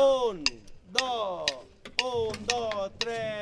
Un, dos, un, dos, tres.